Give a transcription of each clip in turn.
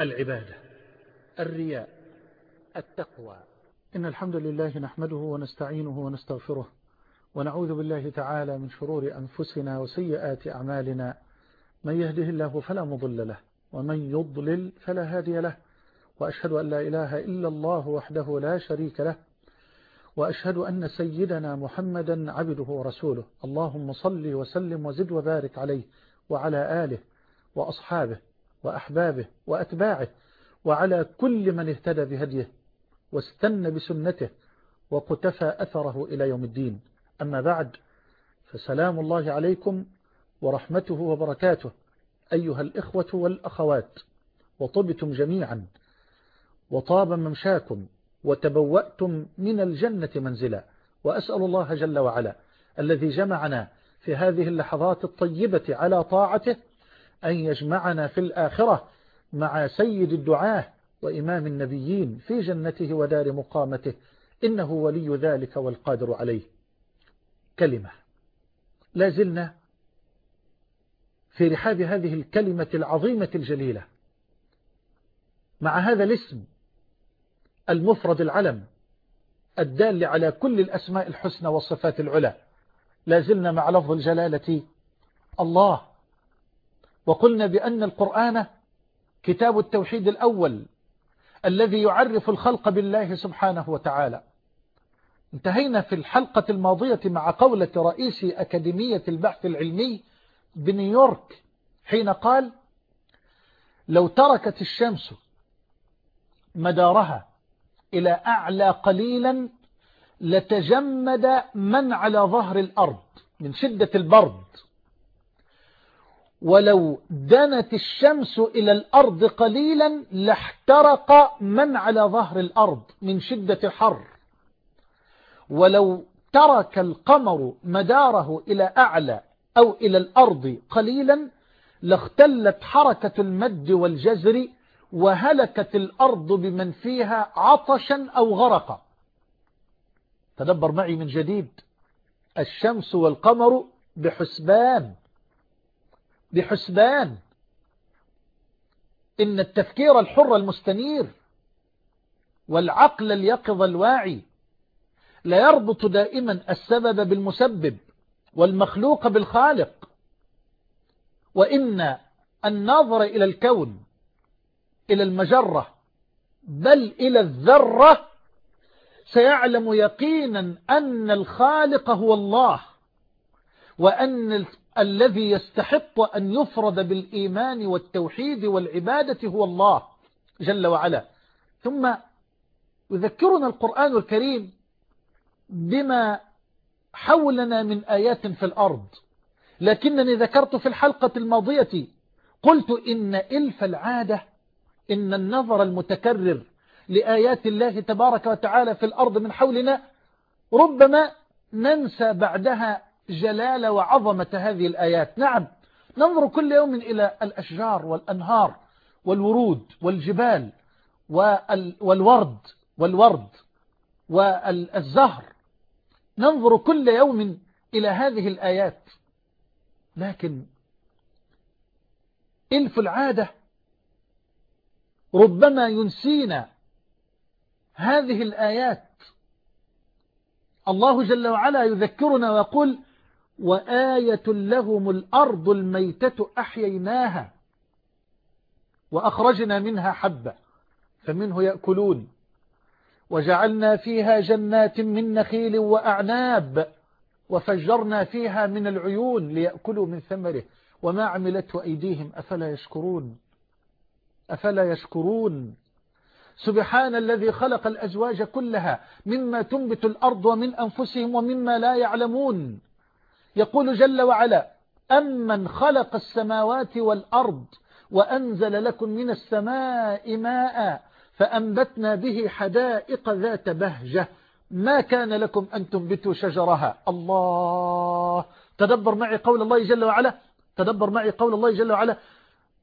العبادة الرياء التقوى. إن الحمد لله نحمده ونستعينه ونستغفره ونعوذ بالله تعالى من شرور أنفسنا وسيئات أعمالنا. من يهده الله فلا مضل له ومن يضلل فلا هادي له. وأشهد أن لا إله إلا الله وحده لا شريك له. وأشهد أن سيدنا محمدا عبده ورسوله. اللهم صل وسلم وزد وبارك عليه وعلى آله وأصحابه. وأحبابه وأتباعه وعلى كل من eهتدى بهديه واستنى بسنته وقتفى أثره إلى يوم الدين. أما بعد فسلام الله عليكم ورحمته وبركاته أيها الإخوة والأخوات وطبتم جميعا وطاب ممشاكم وتبوأتم من الجنة منزلا. وأسأل الله جل وعلا الذي جمعنا في هذه اللحظات الطيبة على طاعته أن يجمعنا في الآخرة مع سيد الدعاة وإمام النبيين في جنته ودار مقامته إنه ولي ذلك والقادر عليه. كلمة. لا زلنا في رحاب هذه الكلمة العظيمة الجليلة. مع هذا الاسم المفرد العلم الدال على كل الأسماء الحسنى والصفات العلى لا زلنا مع لفظ الجلالة الله وقلنا بأن القرآن كتاب التوحيد الأول الذي يعرف الخلق بالله سبحانه وتعالى. انتهينا في الحلقة الماضية مع قولة رئيس أكاديمية البحث العلمي بنيويورك حين قال لو تركت الشمس مدارها إلى أعلى قليلا لتجمد من على ظهر الأرض من شدة البرد. ولو دنت الشمس إلى الأرض قليلا لاحترق من على ظهر الأرض من شدة الحر. ولو ترك القمر مداره إلى أعلى أو إلى الأرض قليلا لاختلت حركة المد والجزر وهلكت الأرض بمن فيها عطشا أو غرقا. تدبر معي من جديد. الشمس والقمر بحسبان. بحسبان إن التفكير الحر المستنير والعقل اليقظ الواعي لا يربط دائما السبب بالمسبب والمخلوق بالخالق. وإن الناظر إلى الكون إلى المجرة بل إلى الذرة سيعلم يقينا أن الخالق هو الله. وأن الذي يستحق أن يفرد بالإيمان والتوحيد والعبادة هو الله جل وعلا. ثم يذكرنا القرآن الكريم بما حولنا من آيات في الأرض. لكنني ذكرت في الحلقة الماضية قلت إن إلف العادة إن النظر المتكرر لآيات الله تبارك وتعالى في الأرض من حولنا ربما ننسى بعدها جلال وعظمة هذه الآيات. نعم ننظر كل يوم إلى الأشجار والأنهار والورود والجبال والورد والورد والزهر. ننظر كل يوم إلى هذه الآيات. لكن إلف العادة ربما ينسينا هذه الآيات. الله جل وعلا يذكرنا ويقول وآية لهم الأرض الميتة أحييناها وأخرجنا منها حبة فمنه يأكلون. وجعلنا فيها جنات من نخيل وأعناب وفجرنا فيها من العيون ليأكلوا من ثمره. وما عملته أيديهم أفلا يشكرون؟ أفلا يشكرون؟ سبحان الذي خلق الأزواج كلها مما تنبت الأرض ومن أنفسهم ومما لا يعلمون. يقول جل وعلا أمن خلق السماوات والأرض وأنزل لكم من السماء ماء فأنبتنا به حدائق ذات بهجة. ما كان لكم أن تنبتوا شجرها؟ الله. تدبر معي قول الله جل وعلا. تدبر معي قول الله جل وعلا.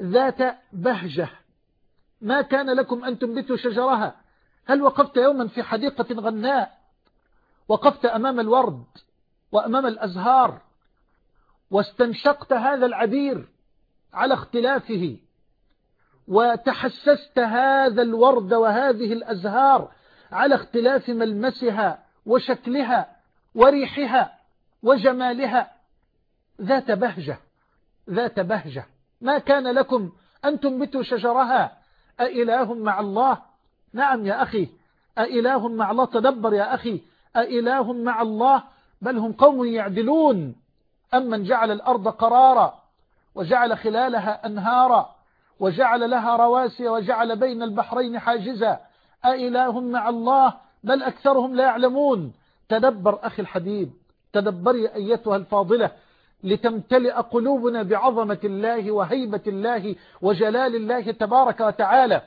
ذات بهجة. ما كان لكم أن تنبتوا شجرها؟ هل وقفت يوما في حديقة غناء؟ وقفت أمام الورد؟ وأمام الأزهار واستنشقت هذا العبير على اختلافه وتحسست هذا الورد وهذه الأزهار على اختلاف ملمسها وشكلها وريحها وجمالها. ذات بهجة ذات بهجة. ما كان لكم أن تنبتوا شجرها؟ أإله مع الله؟ نعم يا أخي أإله مع الله. تدبر يا أخي أإله مع الله؟ بل هم قوم يعدلون. أمن جعل الأرض قرارا وجعل خلالها أنهارا وجعل لها رواسي وجعل بين البحرين حاجزا. أإله مع الله؟ بل أكثرهم لا يعلمون. تدبر أخي الحبيب تدبري أيتها الفاضلة لتمتلئ قلوبنا بعظمة الله وهيبة الله وجلال الله تبارك وتعالى.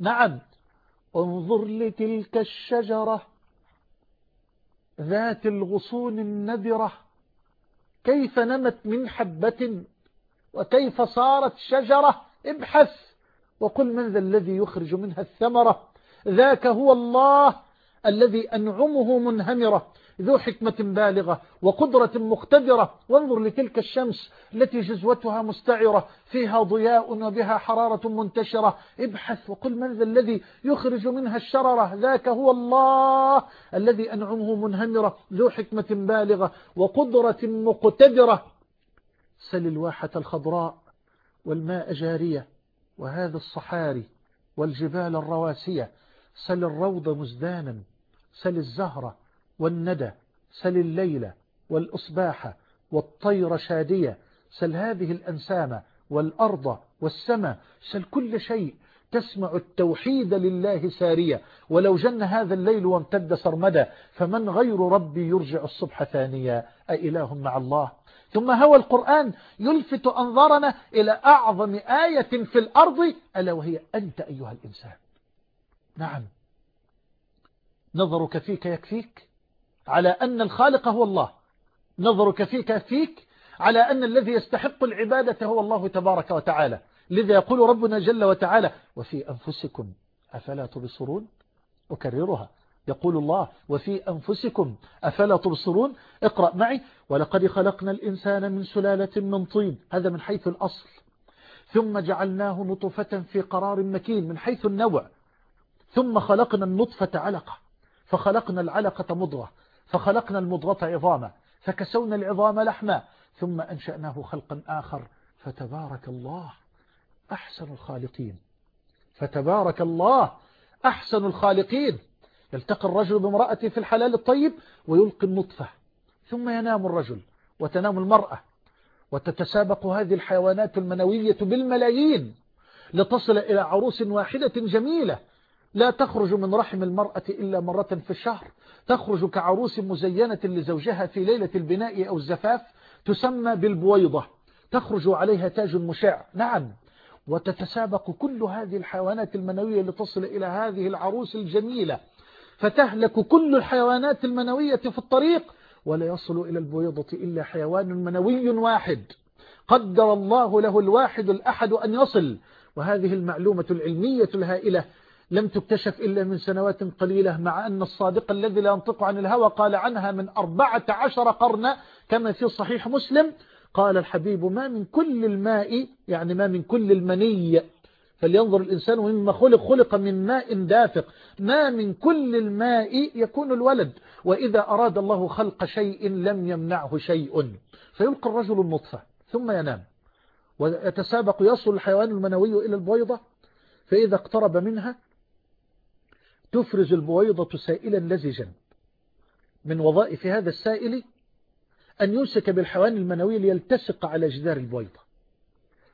نعم. انظر لتلك الشجرة. ذات الغصون النذرة كيف نمت من حبة وكيف صارت شجرة؟ ابحث! وقل من ذا الذي يخرج منها الثمرة؟ ذاك هو الله الذي أنعمه منهمرة. ذو حكمة بالغة وقدرة مقتدرة. وانظر لتلك الشمس التي جزوتها مستعرة. فيها ضياء وبها حرارة منتشرة. ابحث وقل من ذا الذي يخرج منها الشررة ذاك هو الله الذي أنعمه منهمرة. ذو حكمة بالغة وقدرة مقتدرة. سل الواحة الخضراء والماء جارية. وهذا الصحاري والجبال الرواسية. سل الروض مزدانا. سل الزهرة والندى سل الليل والأصباح والطير شادية سل هذه الأنسام والأرض والسماء سل كل شيء تسمع التوحيد لله سارية. ولو جن هذا الليل وامتد سرمدا فمن غير ربي يرجع الصبح ثانيا؟ أإله مع الله. ثم هو القرآن يلفت أنظارنا إلى أعظم آية في الأرض ألا وهي أنت أيها الإنسان. نعم. نظرك فيك يكفيك؟ على أن الخالق هو الله. نظرك فيك يكفيك على أن الذي يستحق العبادة هو الله تبارك وتعالى. لذا يقول ربنا جل وتعالى وفي أنفسكم أفلا تبصرون؟ أكررها. يقول الله وفي أنفسكم أفلا تبصرون؟ اقرأ معي ولقد خلقنا الإنسان من سلالة من طين. هذا من حيث الأصل. ثم جعلناه نطفة في قرار مكين من حيث النوع. ثم خلقنا النطفة علقة فخلقنا العلقة مضغة. فخلقنا المضغة عظاما فكسونا العظام لحما ثم أنشأناه خلقا آخر فتبارك الله أحسن الخالقين. فتبارك الله أحسن الخالقين. يلتقي الرجل بامرأته في الحلال الطيب ويلقي النطفة ثم ينام الرجل وتنام المرأة وتتسابق هذه الحيوانات المنوية بالملايين لتصل إلى عروس واحدة جميلة. لا تخرج من رحم المرأة إلا مرة في الشهر. تخرج كعروس مزينة لزوجها في ليلة البناء أو الزفاف تسمى بالبويضة. تخرج عليها تاج مشع. نعم. وتتسابق كل هذه الحيوانات المنوية لتصل إلى هذه العروس الجميلة. فتهلك كل الحيوانات المنوية في الطريق ولا يصل إلى البويضة إلا حيوان منوي واحد. قدر الله له الواحد الأحد أن يصل. وهذه المعلومة العلمية الهائلة لم تكتشف إلا من سنوات قليلة مع أن الصادق الذي لا ينطق عن الهوى قال عنها من أربعة عشر قرنا كما في صحيح مسلم. قال الحبيب ما من كل الماء يعني ما من كل المني. فلينظر الإنسان مما خلق خلق من ماء دافق. ما من كل الماء يكون الولد وإذا أراد الله خلق شيء لم يمنعه شيء. فيلقى الرجل النطفة ثم ينام. ويتسابق يصل الحيوان المنوي إلى البويضة فإذا اقترب منها تفرز البويضة سائلا لزجا. من وظائف هذا السائل أن يمسك بالحيوان المنوي ليلتصق على جدار البويضة.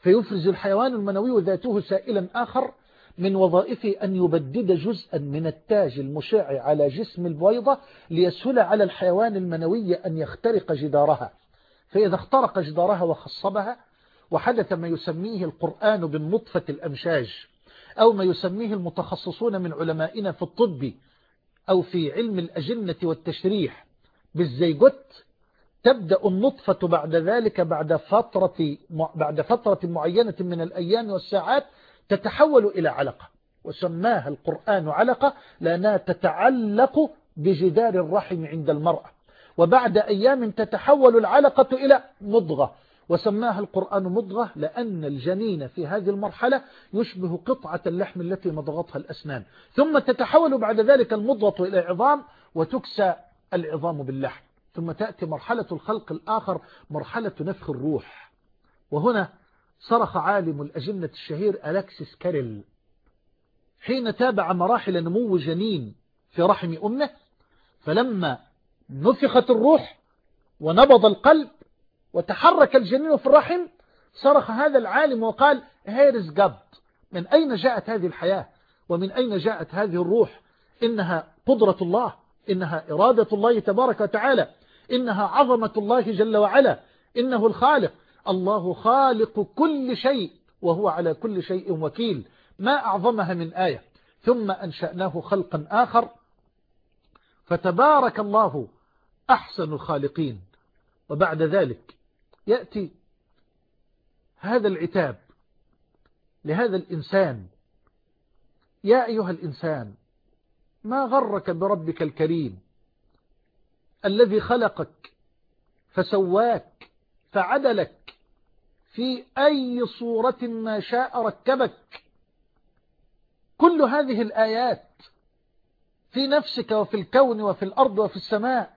فيفرز الحيوان المنوي ذاته سائلا آخر من وظائفه أن يبدد جزءا من التاج المشع على جسم البويضة ليسهل على الحيوان المنوي أن يخترق جدارها. فإذا اخترق جدارها وخصبها وحدث ما يسميه القرآن بالنطفة الأمشاج. أو ما يسميه المتخصصون من علمائنا في الطب أو في علم الأجنة والتشريح بالزيجوت تبدأ النطفة بعد ذلك بعد فترة, بعد فترة معينة من الأيام والساعات تتحول إلى علقة وسماها القرآن علقة لأنها تتعلق بجدار الرحم عند المرأة وبعد أيام تتحول العلقة إلى مضغة. وسماها القرآن مضغة لأن الجنين في هذه المرحلة يشبه قطعة اللحم التي مضغتها الأسنان. ثم تتحول بعد ذلك المضغة إلى عظام وتكسى العظام باللحم. ثم تأتي مرحلة الخلق الآخر مرحلة نفخ الروح. وهنا صرخ عالم الأجنة الشهير ألكسيس كاريل. حين تابع مراحل نمو جنين في رحم أمه فلما نفخت الروح ونبض القلب وتحرك الجنين في الرحم صرخ هذا العالم وقال هيرز جاد من أين جاءت هذه الحياة؟ ومن أين جاءت هذه الروح؟ إنها قدرة الله إنها إرادة الله تبارك وتعالى إنها عظمة الله جل وعلا إنه الخالق. الله خالق كل شيء وهو على كل شيء وكيل. ما أعظمها من آية. ثم أنشأناه خلقا آخر. فتبارك الله أحسن الخالقين. وبعد ذلك يأتي هذا العتاب لهذا الإنسان. يا أيها الإنسان ما غرك بربك الكريم الذي خلقك فسواك فعدلك؟ في أي صورة ما شاء ركبك؟ كل هذه الآيات في نفسك وفي الكون وفي الأرض وفي السماء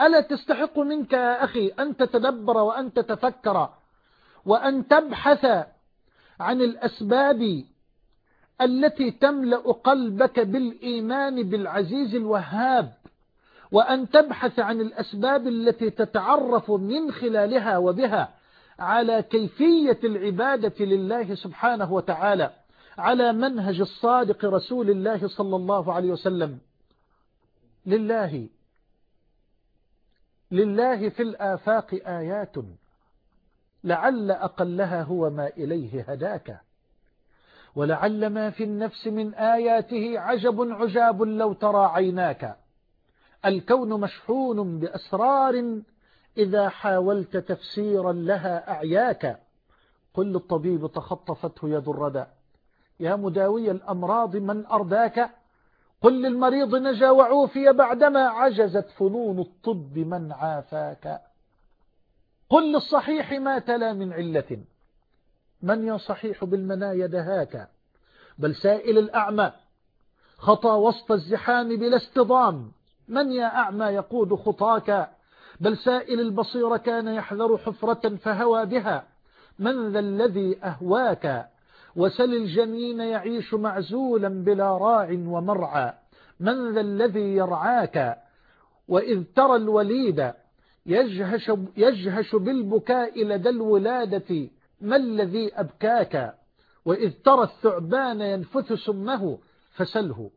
ألا تستحق منك يا أخي أن تتدبر وأن تتفكر وأن تبحث عن الأسباب التي تملأ قلبك بالإيمان بالعزيز الوهاب وأن تبحث عن الأسباب التي تتعرف من خلالها وبها على كيفية العبادة لله سبحانه وتعالى على منهج الصادق رسول الله صلى الله عليه وسلم. لله. لله في الآفاق آيات. لعل أقلها هو ما إليه هداك. ولعل ما في النفس من آياته عجب عجاب لو ترى عيناك. الكون مشحون بأسرار إذا حاولت تفسيرا لها أعياك. قل للطبيب تخطفته يد الردى. يا مداوي الأمراض من أرداك؟ قل للمريض نجا وعوفي بعدما عجزت فنون الطب من عافاك. قل للصحيح ما تلا من علة. من يا صحيح بالمنايا دهاك؟ بل سائل الأعمى. خطى وسط الزحام بلا اصطدام من يا أعمى يقود خطاك؟ بل سائل البصير كان يحذر حفرة فهوى بها. من ذا الذي أهواك؟ وسل الجنين يعيش معزولا بلا راع ومرعى. من ذا الذي يرعاك؟ وإذ ترى الوليد يجهش, يجهش بالبكاء لدى الولادة ما الذي أبكاك؟ وإذ ترى الثعبان ينفث سمه فسله.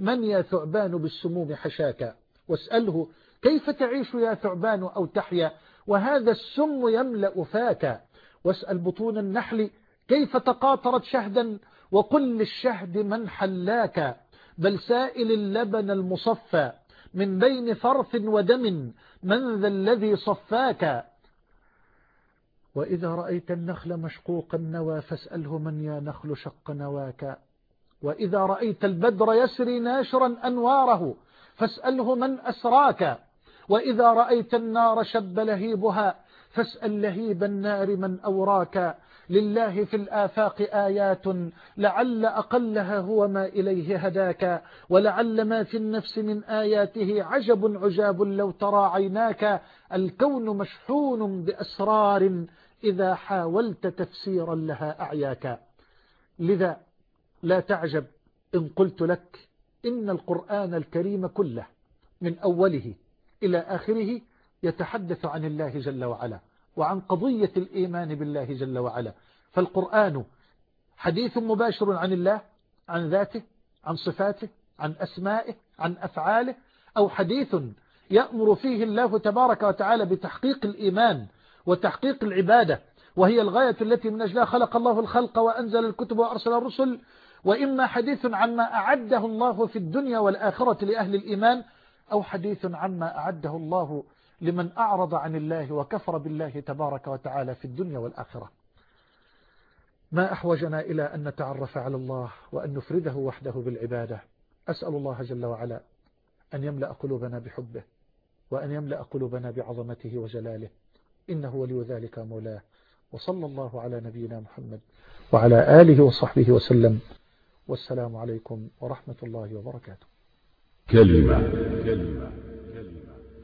من يا ثعبان بالسموم حشاك؟ واسأله كيف تعيش يا ثعبان أو تحيا؟ وهذا السم يملأ فاك. واسأل بطون النحل كيف تقاطرت شهدا؟ وقل للشهد من حلاك بل سائل اللبن المصفى من بين فرث ودم من ذا الذي صفاك؟ وإذا رأيت النخل مشقوق النوى فاسأله من يا نخل شق نواك. وإذا رأيت البدر يسري ناشرا أنواره فاسأله من أسراك. وإذا رأيت النار شب لهيبها فاسأل لهيب النار من أوراك. لله في الآفاق آيات لعل أقلها هو ما إليه هداك ولعل ما في النفس من آياته عجب عجاب لو ترى عيناك الكون مشحون بأسرار إذا حاولت تفسيرا لها أعياك. لذا لا تعجب إن قلت لك إن القرآن الكريم كله من أوله إلى آخره يتحدث عن الله جل وعلا. وعن قضية الإيمان بالله جل وعلا. فالقرآن حديث مباشر عن الله عن ذاته عن صفاته عن أسمائه عن أفعاله أو حديث يأمر فيه الله تبارك وتعالى بتحقيق الإيمان وتحقيق العبادة وهي الغاية التي من أجلها خلق الله الخلق وأنزل الكتب وأرسل الرسل. وإما حديث عما أعده الله في الدنيا والآخرة لأهل الإيمان أو حديث عما أعده الله لمن أعرض عن الله وكفر بالله تبارك وتعالى في الدنيا والآخرة. ما أحوجنا إلى أن نتعرف على الله وأن نفرده وحده بالعبادة. أسأل الله جل وعلا أن يملأ قلوبنا بحبه وأن يملأ قلوبنا بعظمته وجلاله. إنه ولي ذلك مولاه. وصلى الله على نبينا محمد وعلى آله وصحبه وسلم. والسلام عليكم ورحمة الله وبركاته. كلمة. كلمة